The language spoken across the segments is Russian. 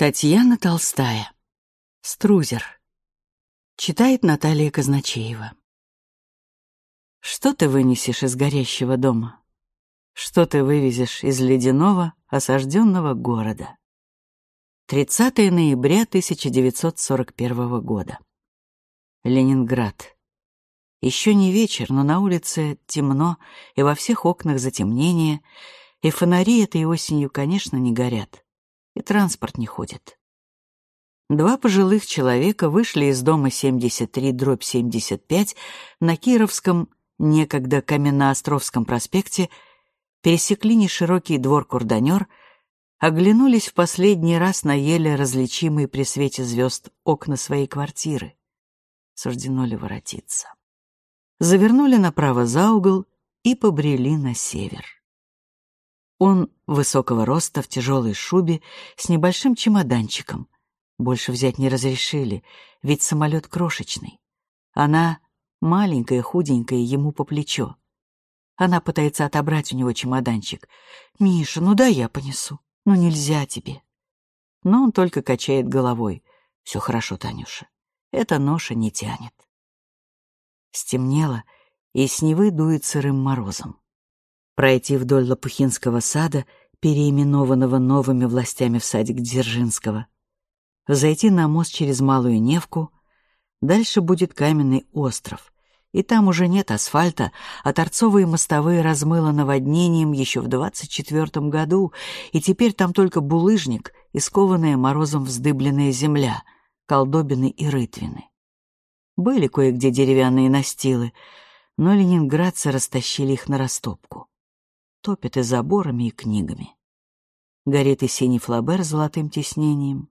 Татьяна Толстая. Струзер. Читает Наталья Казначеева. Что ты вынесешь из горящего дома? Что ты вывезешь из ледяного, осажденного города? 30 ноября 1941 года. Ленинград. Еще не вечер, но на улице темно, и во всех окнах затемнение, и фонари этой осенью, конечно, не горят и транспорт не ходит. Два пожилых человека вышли из дома 73-75 на Кировском, некогда Каменноостровском проспекте, пересекли неширокий двор Курданер, оглянулись в последний раз на еле различимые при свете звезд окна своей квартиры. Суждено ли воротиться? Завернули направо за угол и побрели на север. Он высокого роста, в тяжелой шубе, с небольшим чемоданчиком. Больше взять не разрешили, ведь самолет крошечный. Она маленькая, худенькая, ему по плечо. Она пытается отобрать у него чемоданчик. «Миша, ну да я понесу. Ну нельзя тебе». Но он только качает головой. «Все хорошо, Танюша. Эта ноша не тянет». Стемнело, и с Невы дует сырым морозом пройти вдоль Лопухинского сада, переименованного новыми властями в садик Дзержинского, зайти на мост через Малую Невку, дальше будет каменный остров, и там уже нет асфальта, а торцовые мостовые размыло наводнением еще в 24 году, и теперь там только булыжник и скованная морозом вздыбленная земля, колдобины и рытвины. Были кое-где деревянные настилы, но ленинградцы растащили их на растопку топит и заборами, и книгами. Горит и синий флабер с золотым тиснением,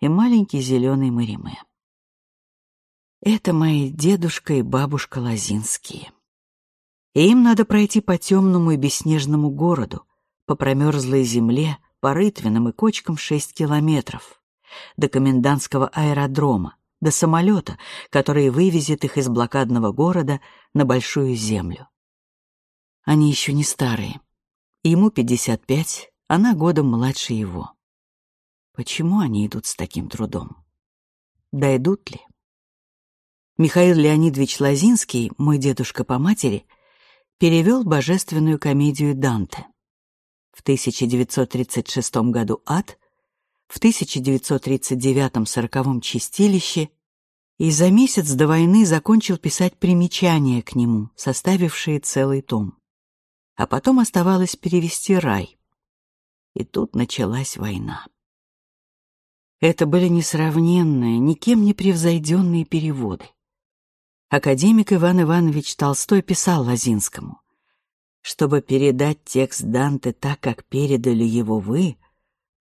и маленький зеленый мариме. Это мои дедушка и бабушка Лозинские. И им надо пройти по темному и бесснежному городу, по промерзлой земле, по рытвинам и кочкам шесть километров, до комендантского аэродрома, до самолета, который вывезет их из блокадного города на большую землю. Они еще не старые. Ему 55, она годом младше его. Почему они идут с таким трудом? Дойдут ли? Михаил Леонидович Лозинский, мой дедушка по матери, перевел божественную комедию Данте. В 1936 году «Ад», в 1939-40 «Чистилище» и за месяц до войны закончил писать примечания к нему, составившие целый том а потом оставалось перевести рай. И тут началась война. Это были несравненные, никем не превзойденные переводы. Академик Иван Иванович Толстой писал Лозинскому, «Чтобы передать текст Данте так, как передали его вы,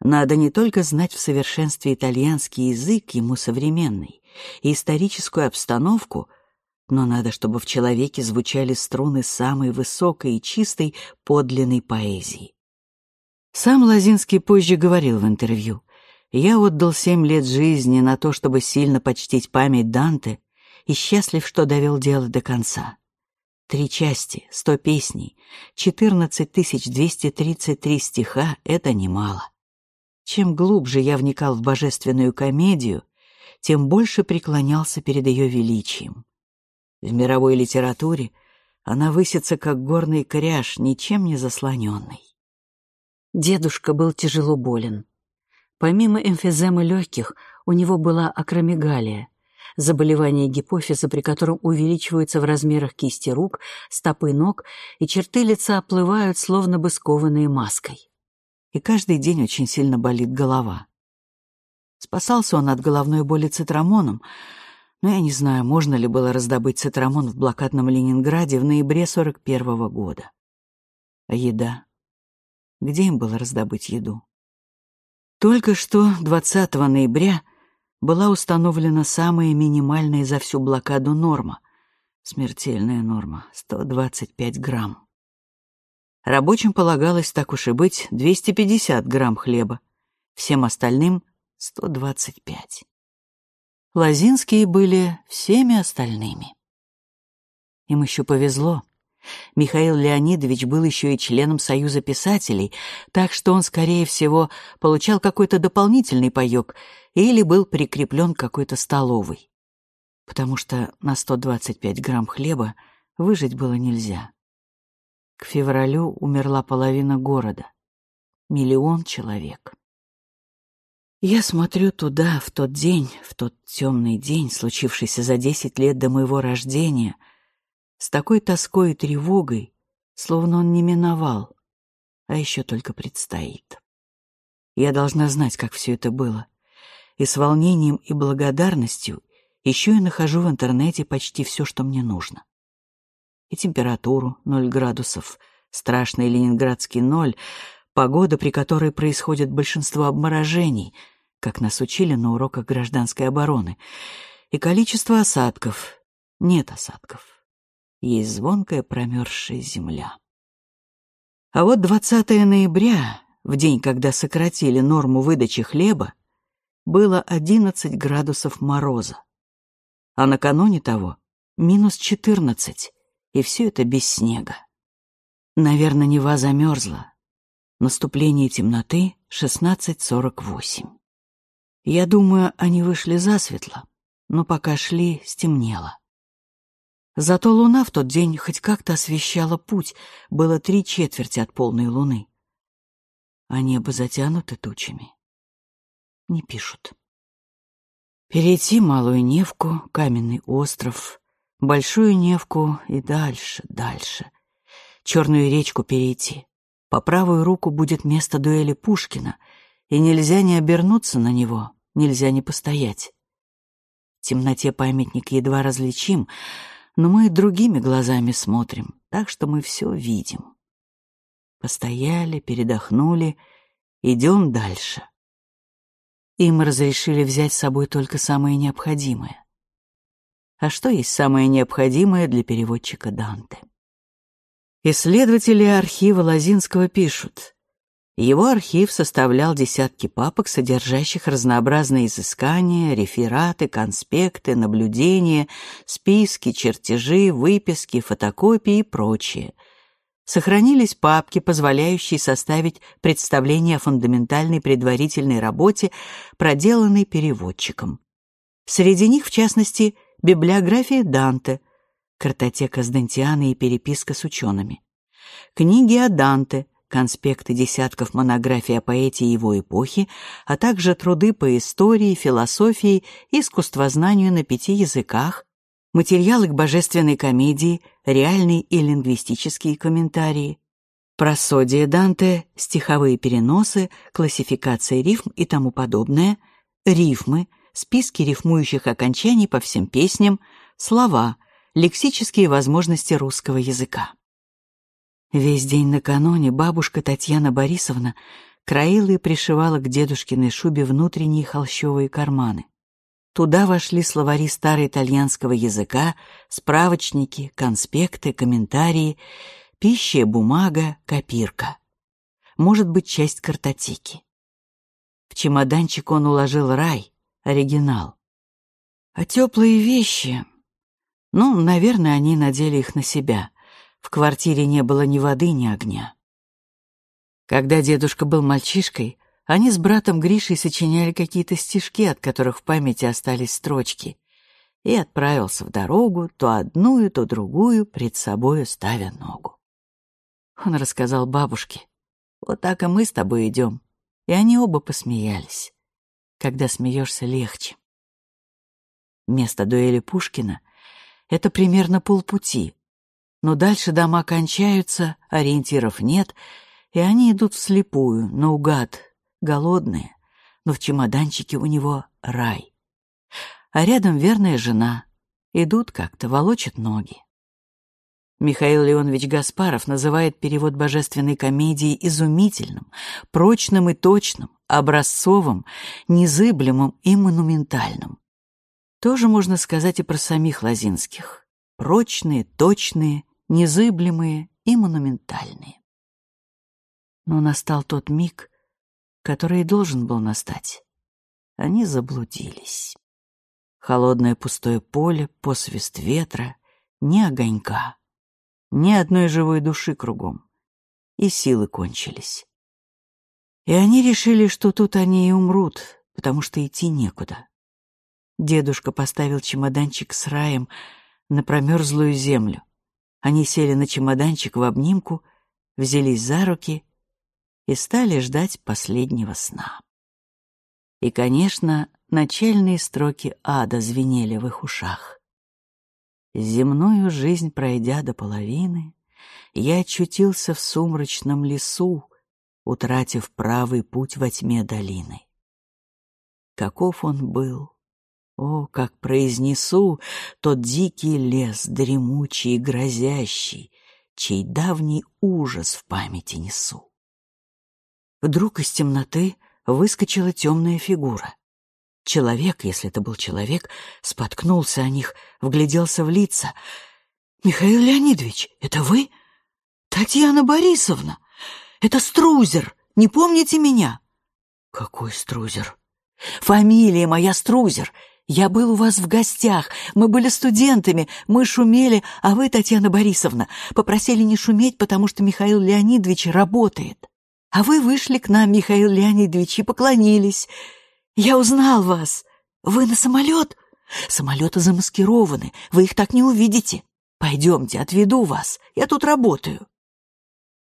надо не только знать в совершенстве итальянский язык, ему современный, и историческую обстановку — но надо, чтобы в человеке звучали струны самой высокой и чистой подлинной поэзии. Сам Лозинский позже говорил в интервью, «Я отдал семь лет жизни на то, чтобы сильно почтить память Данте и счастлив, что довел дело до конца. Три части, сто песней, четырнадцать тысяч двести тридцать три стиха — это немало. Чем глубже я вникал в божественную комедию, тем больше преклонялся перед ее величием. В мировой литературе она высится, как горный кряж, ничем не заслоненный. Дедушка был тяжело болен. Помимо эмфиземы легких, у него была акромегалия, заболевание гипофиза, при котором увеличиваются в размерах кисти рук, стопы ног, и черты лица оплывают, словно бы скованные маской. И каждый день очень сильно болит голова. Спасался он от головной боли цитрамоном, но я не знаю, можно ли было раздобыть цитрамон в блокадном Ленинграде в ноябре 41 -го года. А еда? Где им было раздобыть еду? Только что 20 ноября была установлена самая минимальная за всю блокаду норма. Смертельная норма — 125 грамм. Рабочим полагалось, так уж и быть, 250 грамм хлеба, всем остальным — 125. Лозинские были всеми остальными. Им еще повезло. Михаил Леонидович был еще и членом Союза писателей, так что он, скорее всего, получал какой-то дополнительный паёк или был прикреплен к какой-то столовой. Потому что на 125 грамм хлеба выжить было нельзя. К февралю умерла половина города. Миллион человек. Я смотрю туда, в тот день, в тот темный день, случившийся за десять лет до моего рождения — с такой тоской и тревогой, словно он не миновал, а еще только предстоит. Я должна знать, как все это было. И с волнением и благодарностью еще и нахожу в интернете почти все, что мне нужно. И температуру — ноль градусов, страшный ленинградский ноль, погода, при которой происходит большинство обморожений, как нас учили на уроках гражданской обороны, и количество осадков. Нет осадков есть звонкая промерзшая земля. А вот 20 ноября, в день, когда сократили норму выдачи хлеба, было 11 градусов мороза. А накануне того минус 14, и все это без снега. Наверное, Нева замерзла. Наступление темноты 16.48. Я думаю, они вышли засветло, но пока шли, стемнело. Зато луна в тот день хоть как-то освещала путь, было три четверти от полной луны. А небо затянуто тучами. Не пишут. Перейти Малую Невку, Каменный остров, Большую Невку и дальше, дальше. Черную речку перейти. По правую руку будет место дуэли Пушкина, и нельзя не обернуться на него, нельзя не постоять. В темноте памятник едва различим, но мы другими глазами смотрим, так что мы все видим. Постояли, передохнули, идем дальше. Им разрешили взять с собой только самое необходимое. А что есть самое необходимое для переводчика Данте? Исследователи архива Лозинского пишут, его архив составлял десятки папок, содержащих разнообразные изыскания, рефераты, конспекты, наблюдения, списки, чертежи, выписки, фотокопии и прочее. Сохранились папки, позволяющие составить представление о фундаментальной предварительной работе, проделанной переводчиком. Среди них, в частности, библиография Данте, картотека с Дантиана и переписка с учеными. Книги о Данте, конспекты десятков монографий о поэте его эпохи, а также труды по истории, философии и искусствознанию на пяти языках, материалы к божественной комедии, реальные и лингвистические комментарии, просодие Данте, стиховые переносы, классификация рифм и тому подобное, рифмы, списки рифмующих окончаний по всем песням, слова, лексические возможности русского языка. Весь день накануне бабушка Татьяна Борисовна краила и пришивала к дедушкиной шубе внутренние холщовые карманы. Туда вошли словари староитальянского языка, справочники, конспекты, комментарии, пища, бумага, копирка. Может быть, часть картотеки. В чемоданчик он уложил рай, оригинал. А теплые вещи... Ну, наверное, они надели их на себя — в квартире не было ни воды, ни огня. Когда дедушка был мальчишкой, они с братом Гришей сочиняли какие-то стишки, от которых в памяти остались строчки, и отправился в дорогу, то одну, то другую, пред собою ставя ногу. Он рассказал бабушке, вот так и мы с тобой идем, и они оба посмеялись. Когда смеешься, легче. Место дуэли Пушкина — это примерно полпути, но дальше дома кончаются, ориентиров нет, и они идут вслепую, наугад, голодные, но в чемоданчике у него рай. А рядом верная жена. Идут как-то, волочат ноги. Михаил Леонович Гаспаров называет перевод божественной комедии изумительным, прочным и точным, образцовым, незыблемым и монументальным. Тоже можно сказать и про самих Лозинских. Прочные, точные, незыблемые и монументальные. Но настал тот миг, который и должен был настать. Они заблудились. Холодное пустое поле, посвист ветра, ни огонька. Ни одной живой души кругом. И силы кончились. И они решили, что тут они и умрут, потому что идти некуда. Дедушка поставил чемоданчик с раем на промерзлую землю. Они сели на чемоданчик в обнимку, взялись за руки и стали ждать последнего сна. И, конечно, начальные строки ада звенели в их ушах. Земную жизнь пройдя до половины, я очутился в сумрачном лесу, утратив правый путь во тьме долины. Каков он был, о, как произнесу тот дикий лес, дремучий и грозящий, чей давний ужас в памяти несу. Вдруг из темноты выскочила темная фигура. Человек, если это был человек, споткнулся о них, вгляделся в лица. «Михаил Леонидович, это вы? Татьяна Борисовна! Это Струзер! Не помните меня?» «Какой Струзер?» «Фамилия моя Струзер! Я был у вас в гостях, мы были студентами, мы шумели, а вы, Татьяна Борисовна, попросили не шуметь, потому что Михаил Леонидович работает. А вы вышли к нам, Михаил Леонидович, и поклонились. Я узнал вас. Вы на самолет? Самолеты замаскированы, вы их так не увидите. Пойдемте, отведу вас, я тут работаю.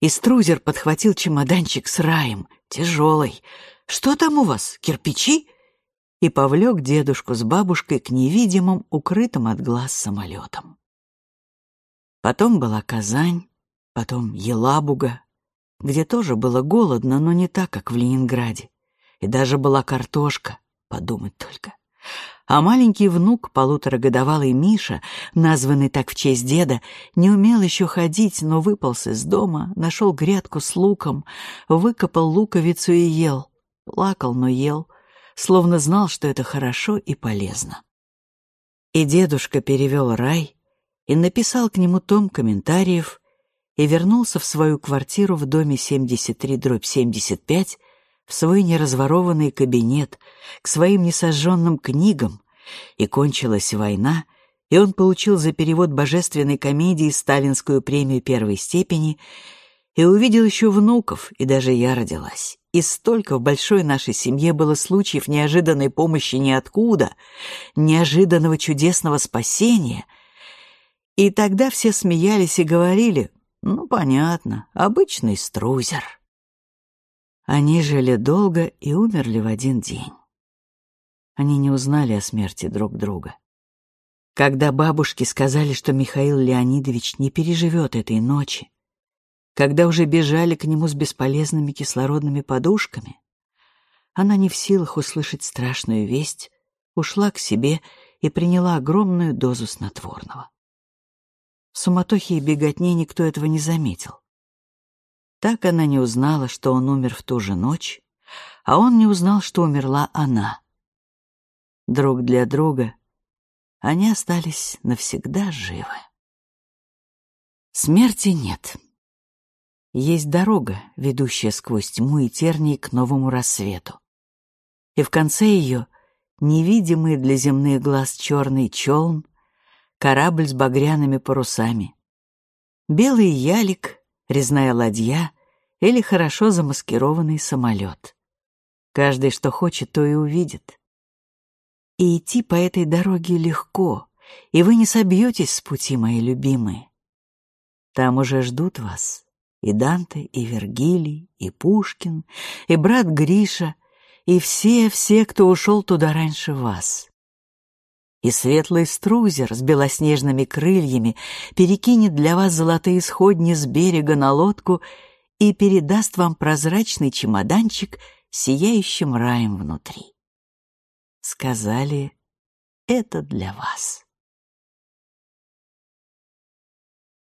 И Струзер подхватил чемоданчик с раем, тяжелый. Что там у вас, кирпичи? И повлек дедушку с бабушкой к невидимым, укрытым от глаз самолетам. Потом была Казань, потом Елабуга, где тоже было голодно, но не так, как в Ленинграде. И даже была картошка, подумать только. А маленький внук, полуторагодовалый Миша, названный так в честь деда, не умел еще ходить, но выполз из дома, нашел грядку с луком, выкопал луковицу и ел. Плакал, но ел словно знал, что это хорошо и полезно. И дедушка перевел рай и написал к нему том комментариев и вернулся в свою квартиру в доме 73-75, в свой неразворованный кабинет, к своим несожженным книгам, и кончилась война, и он получил за перевод божественной комедии сталинскую премию первой степени и увидел еще внуков, и даже я родилась. И столько в большой нашей семье было случаев неожиданной помощи ниоткуда, неожиданного чудесного спасения. И тогда все смеялись и говорили, ну, понятно, обычный струзер. Они жили долго и умерли в один день. Они не узнали о смерти друг друга. Когда бабушки сказали, что Михаил Леонидович не переживет этой ночи, когда уже бежали к нему с бесполезными кислородными подушками, она не в силах услышать страшную весть, ушла к себе и приняла огромную дозу снотворного. В суматохе и беготне никто этого не заметил. Так она не узнала, что он умер в ту же ночь, а он не узнал, что умерла она. Друг для друга они остались навсегда живы. Смерти нет. Есть дорога, ведущая сквозь тьму и тернии к новому рассвету. И в конце ее невидимый для земных глаз черный челн, корабль с багряными парусами, белый ялик, резная ладья или хорошо замаскированный самолет. Каждый, что хочет, то и увидит. И идти по этой дороге легко, и вы не собьетесь с пути, мои любимые. Там уже ждут вас и Данте, и Вергилий, и Пушкин, и брат Гриша, и все-все, кто ушел туда раньше вас. И светлый струзер с белоснежными крыльями перекинет для вас золотые сходни с берега на лодку и передаст вам прозрачный чемоданчик с сияющим раем внутри. Сказали, это для вас.